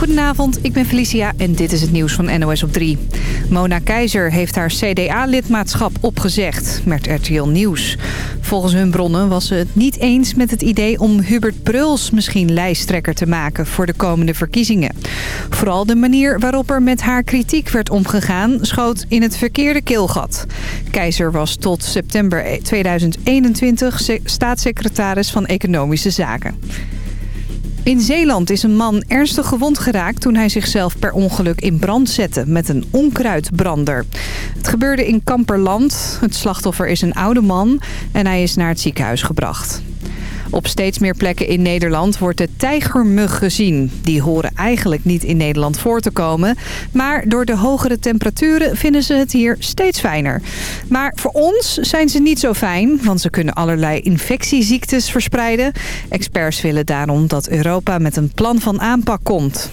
Goedenavond, ik ben Felicia en dit is het nieuws van NOS op 3. Mona Keizer heeft haar CDA-lidmaatschap opgezegd, met RTL Nieuws. Volgens hun bronnen was ze het niet eens met het idee om Hubert Bruls misschien lijsttrekker te maken voor de komende verkiezingen. Vooral de manier waarop er met haar kritiek werd omgegaan schoot in het verkeerde keelgat. Keizer was tot september 2021 staatssecretaris van Economische Zaken. In Zeeland is een man ernstig gewond geraakt toen hij zichzelf per ongeluk in brand zette met een onkruidbrander. Het gebeurde in Kamperland. Het slachtoffer is een oude man en hij is naar het ziekenhuis gebracht. Op steeds meer plekken in Nederland wordt de tijgermug gezien. Die horen eigenlijk niet in Nederland voor te komen. Maar door de hogere temperaturen vinden ze het hier steeds fijner. Maar voor ons zijn ze niet zo fijn, want ze kunnen allerlei infectieziektes verspreiden. Experts willen daarom dat Europa met een plan van aanpak komt.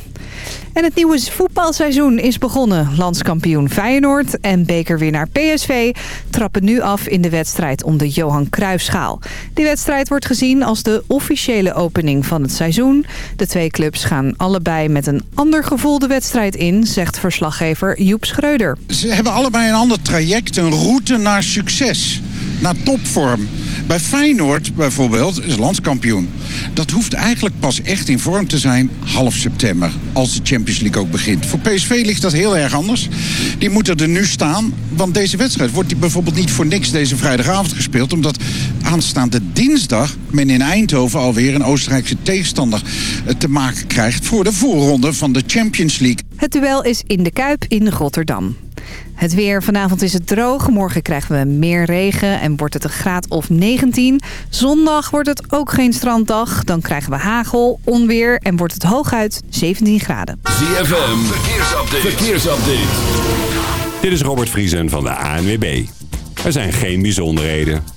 En het nieuwe voetbalseizoen is begonnen. Landskampioen Feyenoord en bekerwinnaar PSV trappen nu af in de wedstrijd om de Johan Cruijffschaal. Die wedstrijd wordt gezien als de officiële opening van het seizoen. De twee clubs gaan allebei met een ander gevoel de wedstrijd in, zegt verslaggever Joep Schreuder. Ze hebben allebei een ander traject, een route naar succes, naar topvorm. Bij Feyenoord bijvoorbeeld is landskampioen. Dat hoeft eigenlijk pas echt in vorm te zijn half september. Als de Champions League ook begint. Voor PSV ligt dat heel erg anders. Die moeten er nu staan. Want deze wedstrijd wordt die bijvoorbeeld niet voor niks deze vrijdagavond gespeeld. Omdat aanstaande dinsdag men in Eindhoven alweer een Oostenrijkse tegenstander eh, te maken krijgt. Voor de voorronde van de Champions League. Het duel is in de Kuip in Rotterdam. Het weer. Vanavond is het droog. Morgen krijgen we meer regen en wordt het een graad of 19. Zondag wordt het ook geen stranddag. Dan krijgen we hagel, onweer en wordt het hooguit 17 graden. ZFM. Verkeersupdate. Verkeersupdate. Dit is Robert Vriesen van de ANWB. Er zijn geen bijzonderheden.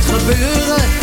het gebeuren.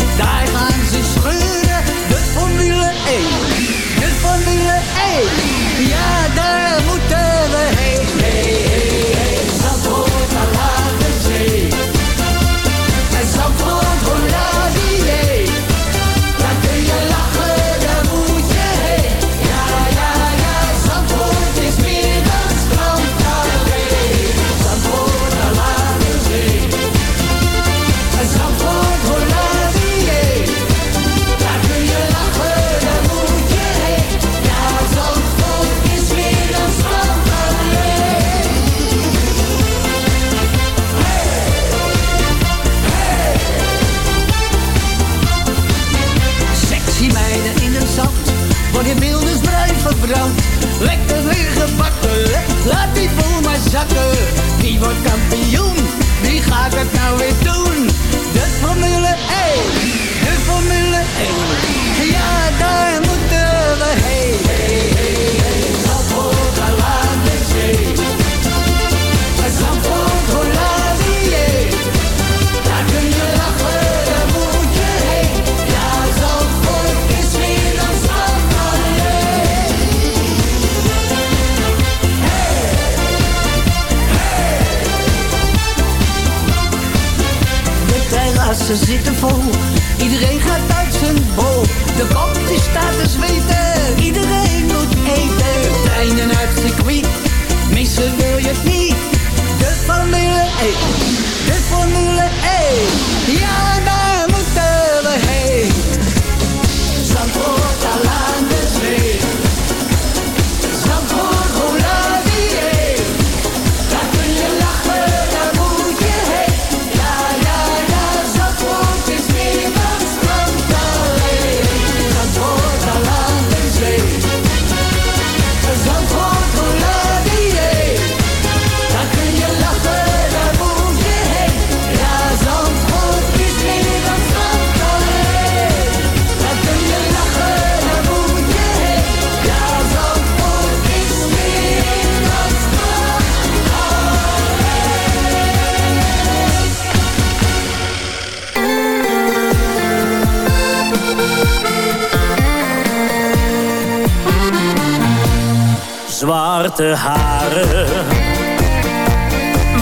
zwarte haren,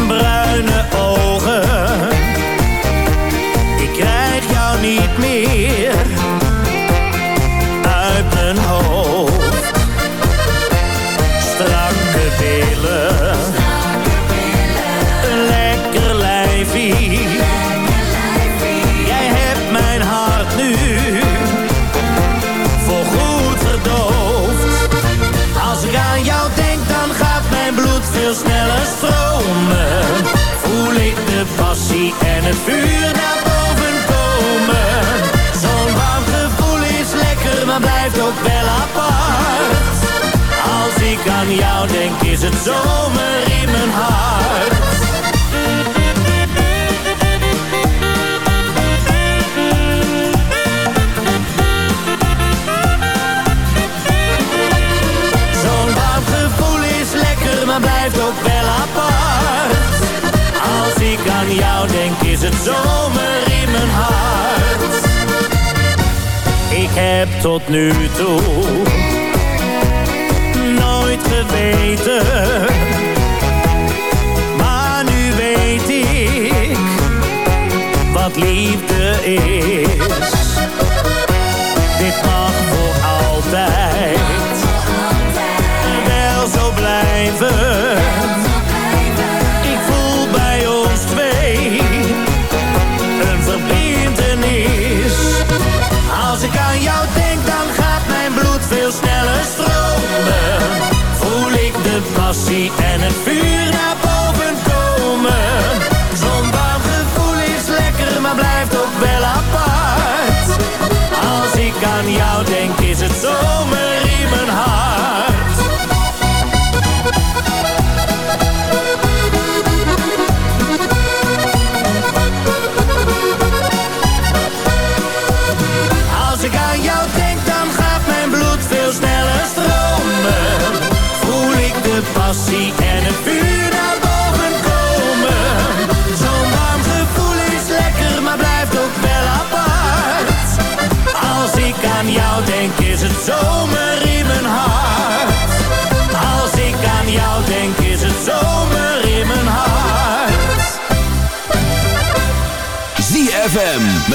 bruine ogen. Ik krijg jou niet meer het vuur naar boven komen. Zo'n warm gevoel is lekker, maar blijft ook wel apart. Als ik aan jou denk, is het zomer in mijn hart. het zomer in mijn hart. Ik heb tot nu toe nooit geweten. Maar nu weet ik wat liefde is. Dit mag voor altijd wel zo blijven. passie en het vuur.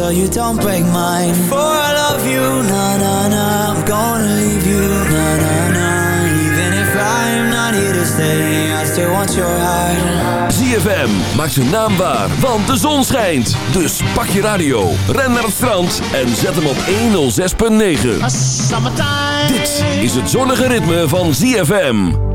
so you don't break mine. For I love you, na na na. I'm gonna leave you, na na na. Even if I'm not here to stay, I still want your heart. ZFM maakt zijn naam waar, want de zon schijnt. Dus pak je radio, ren naar het strand en zet hem op 106.9. Dit is het zonnige ritme van ZFM.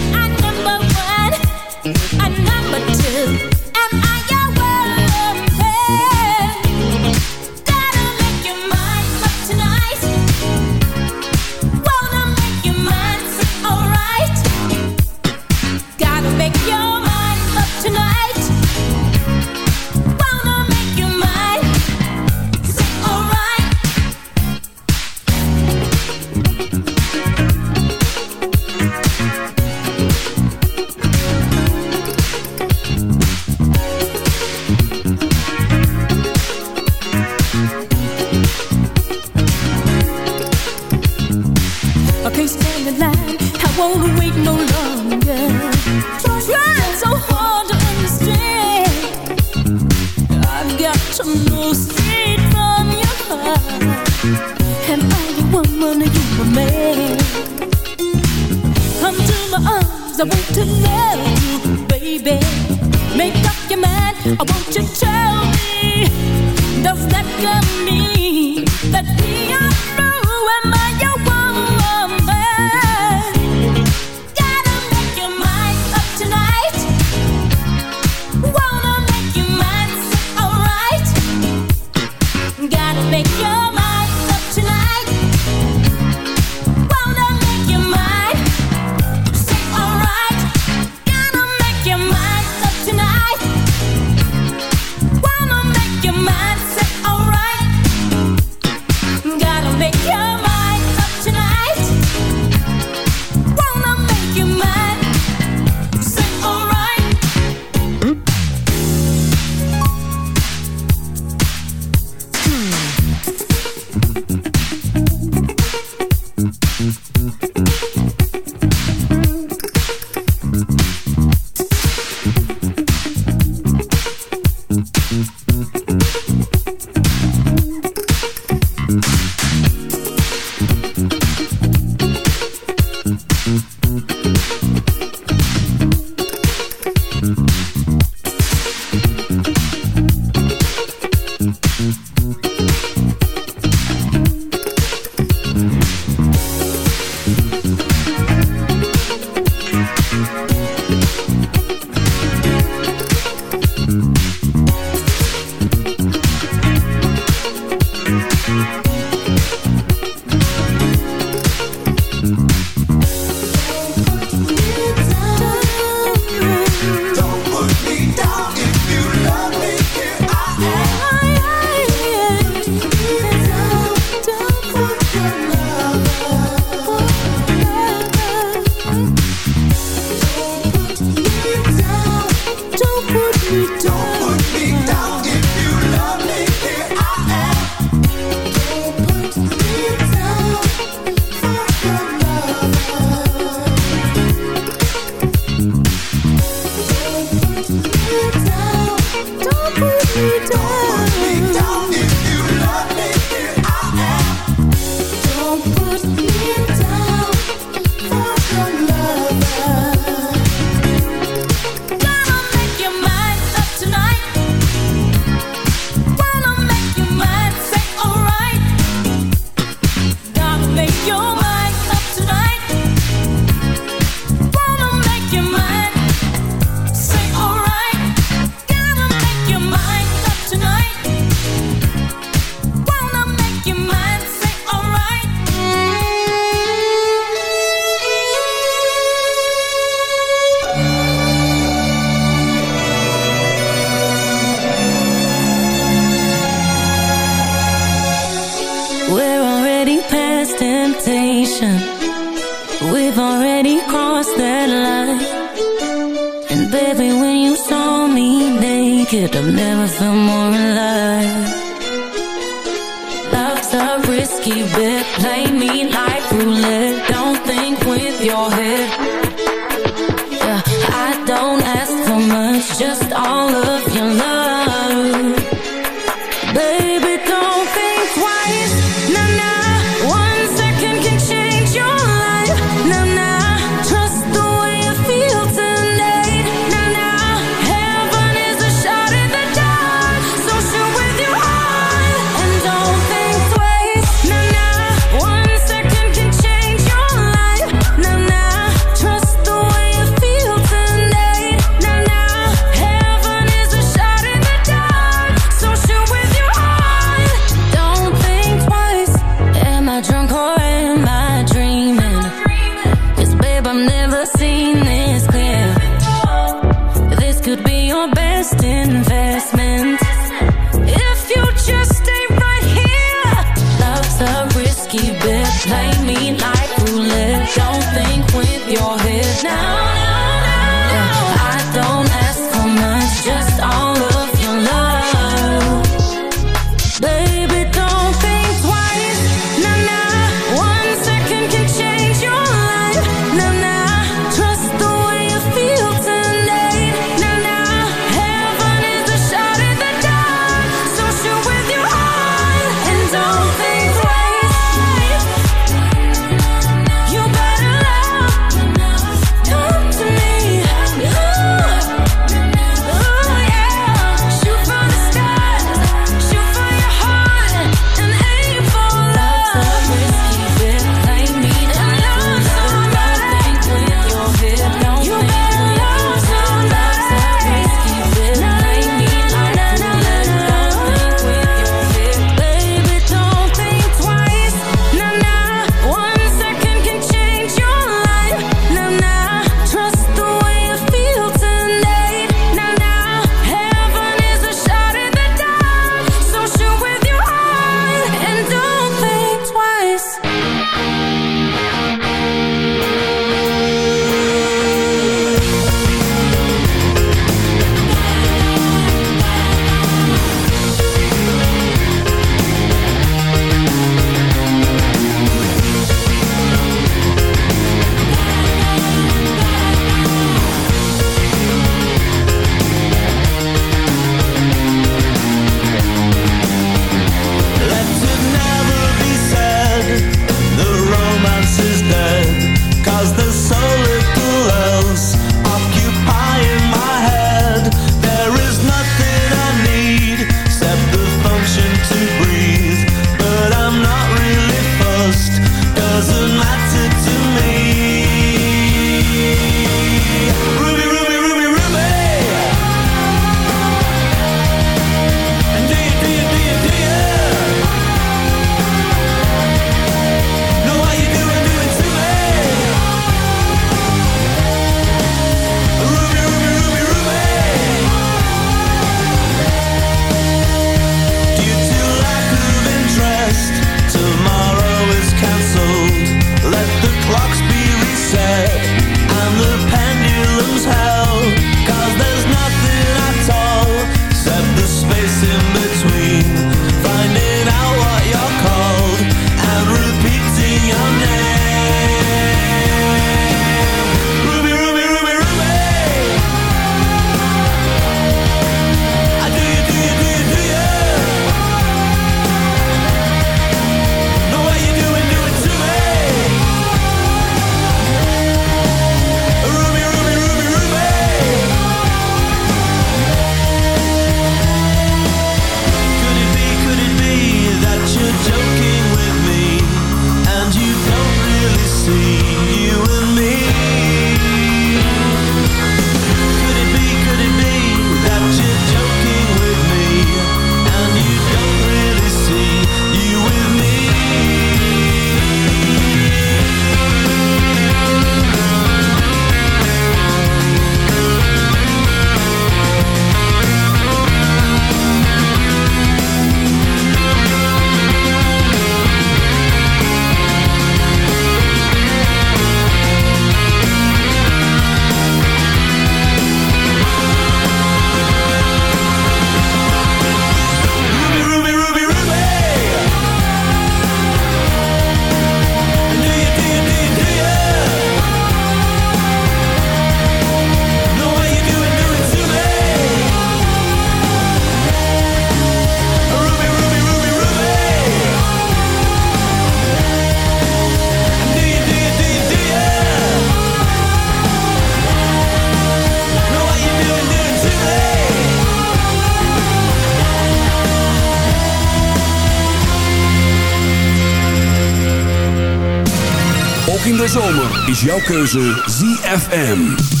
Is jouw keuze ZFM.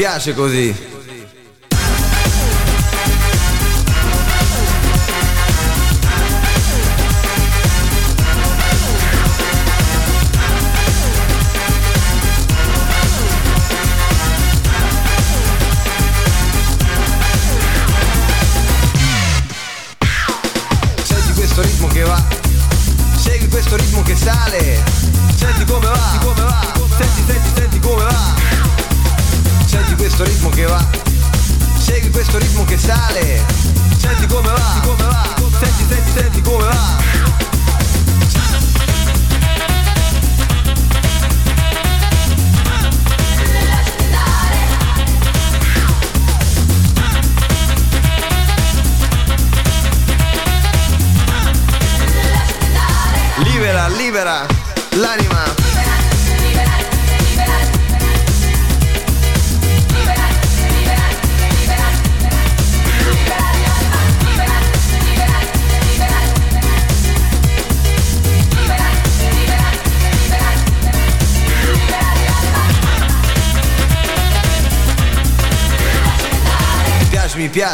Piace, mi piace così.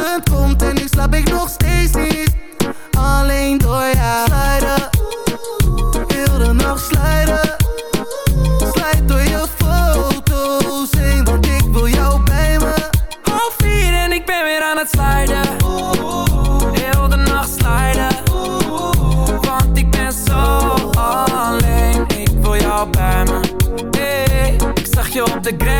ochtend komt en nu slaap ik nog steeds niet. Alleen door jou. Slijden Heel de nacht slijden Slijt door je foto's heen Want ik wil jou bij me. Half vier en ik ben weer aan het sliden Heel de nacht sliden Want ik ben zo alleen. Ik wil jou bij me. Hey, Ik zag je op de je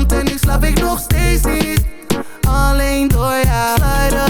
komt en nu slaap ik nog steeds niet. Alleen door jou Slijden